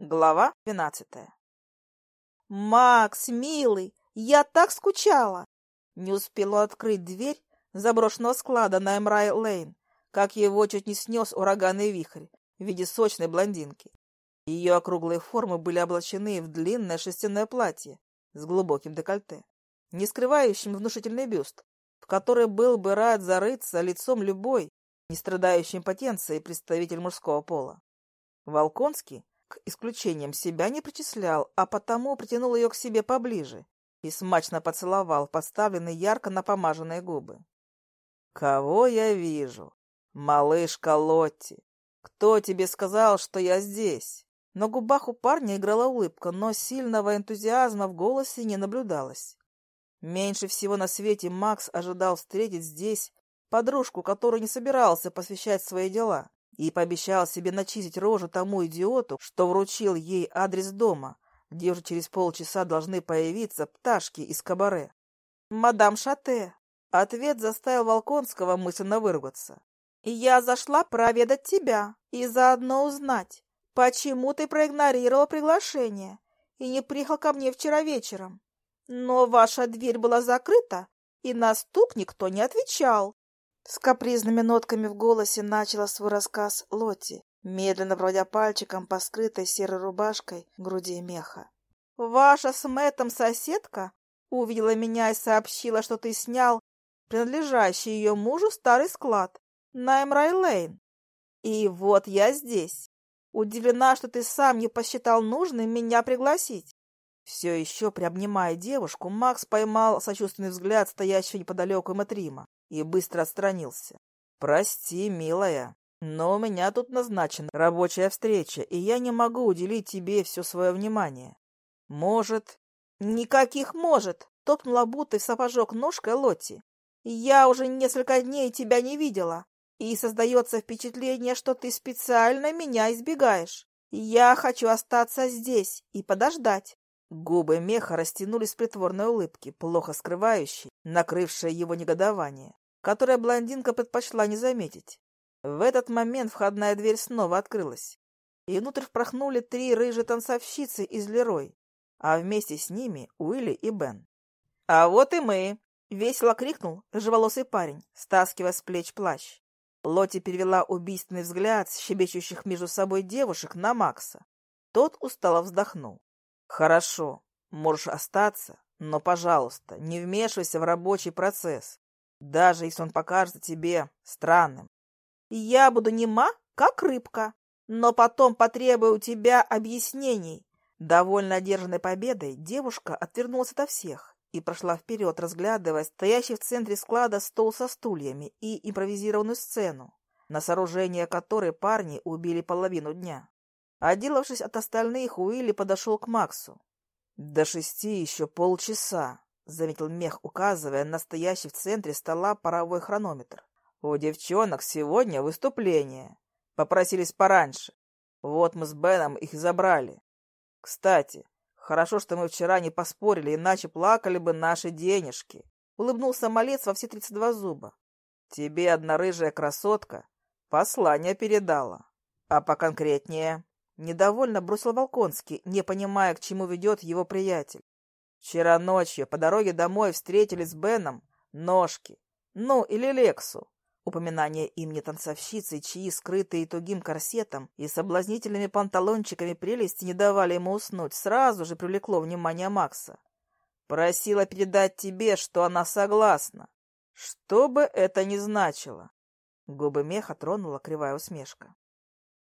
Глава двенадцатая. «Макс, милый, я так скучала!» Не успела открыть дверь заброшенного склада на Эмрай-Лейн, как его чуть не снес ураганный вихрь в виде сочной блондинки. Ее округлые формы были облачены в длинное шерстяное платье с глубоким декольте, не скрывающим внушительный бюст, в который был бы рад зарыться лицом любой, не страдающий импотенцией представитель мужского пола. Волконский к исключениям себя не причислял, а потому притянул ее к себе поближе и смачно поцеловал поставленные ярко напомаженные губы. «Кого я вижу? Малышка Лотти! Кто тебе сказал, что я здесь?» На губах у парня играла улыбка, но сильного энтузиазма в голосе не наблюдалось. Меньше всего на свете Макс ожидал встретить здесь подружку, которую не собирался посвящать свои дела и пообещал себе начистить рожу тому идиоту, что вручил ей адрес дома, где уже через полчаса должны появиться пташки из кабаре. «Мадам Шате!» Ответ заставил Волконского мысленно выругаться. «Я зашла проведать тебя и заодно узнать, почему ты проигнорировал приглашение и не приехал ко мне вчера вечером. Но ваша дверь была закрыта, и на стук никто не отвечал. С капризными нотками в голосе начала свой рассказ Лотти, медленно проводя пальчиком по скрытой серой рубашкой груди меха. «Ваша с Мэттом соседка увидела меня и сообщила, что ты снял принадлежащий ее мужу старый склад на Эмрай-Лейн. И вот я здесь. Удивлена, что ты сам не посчитал нужным меня пригласить. Все еще приобнимая девушку, Макс поймал сочувственный взгляд стоящего неподалеку Матрима и быстро отстранился. «Прости, милая, но у меня тут назначена рабочая встреча, и я не могу уделить тебе все свое внимание. Может...» «Никаких может!» — топнула будто в сапожок ножкой Лотти. «Я уже несколько дней тебя не видела, и создается впечатление, что ты специально меня избегаешь. Я хочу остаться здесь и подождать. Губы меха растянулись в притворной улыбке, плохо скрывающей, накрывшее его негодование, которое блондинка предпочла не заметить. В этот момент входная дверь снова открылась, и внутрь впорхнули три рыжие танцовщицы из Лерой, а вместе с ними Уилли и Бен. «А вот и мы!» — весело крикнул рыжеволосый парень, стаскивая с плеч плащ. Лоти перевела убийственный взгляд щебечущих между собой девушек на Макса. Тот устало вздохнул. Хорошо, можешь остаться, но, пожалуйста, не вмешивайся в рабочий процесс, даже если он покажется тебе странным. Я буду нема, как рыбка, но потом потребую у тебя объяснений. Довольно одержанной победой девушка отвернулась ото всех и прошла вперед, разглядывая стоящий в центре склада стол со стульями и импровизированную сцену, на сооружение которой парни убили половину дня. Отделавшись от остальных, Уилли подошел к Максу. «До шести еще полчаса», — заметил мех, указывая на стоящий в центре стола паровой хронометр. «У девчонок сегодня выступление. Попросились пораньше. Вот мы с Беном их забрали. Кстати, хорошо, что мы вчера не поспорили, иначе плакали бы наши денежки». Улыбнулся малец во все тридцать два зуба. «Тебе одна рыжая красотка послание передала. А поконкретнее?» Недовольно бросил Волконский, не понимая, к чему ведет его приятель. Вчера ночью по дороге домой встретились с Беном ножки, ну или Лексу. Упоминание имени танцовщицы, чьи скрытые тугим корсетом и соблазнительными панталончиками прелести не давали ему уснуть, сразу же привлекло внимание Макса. Просила передать тебе, что она согласна. Что бы это ни значило. Губы меха тронула кривая усмешка.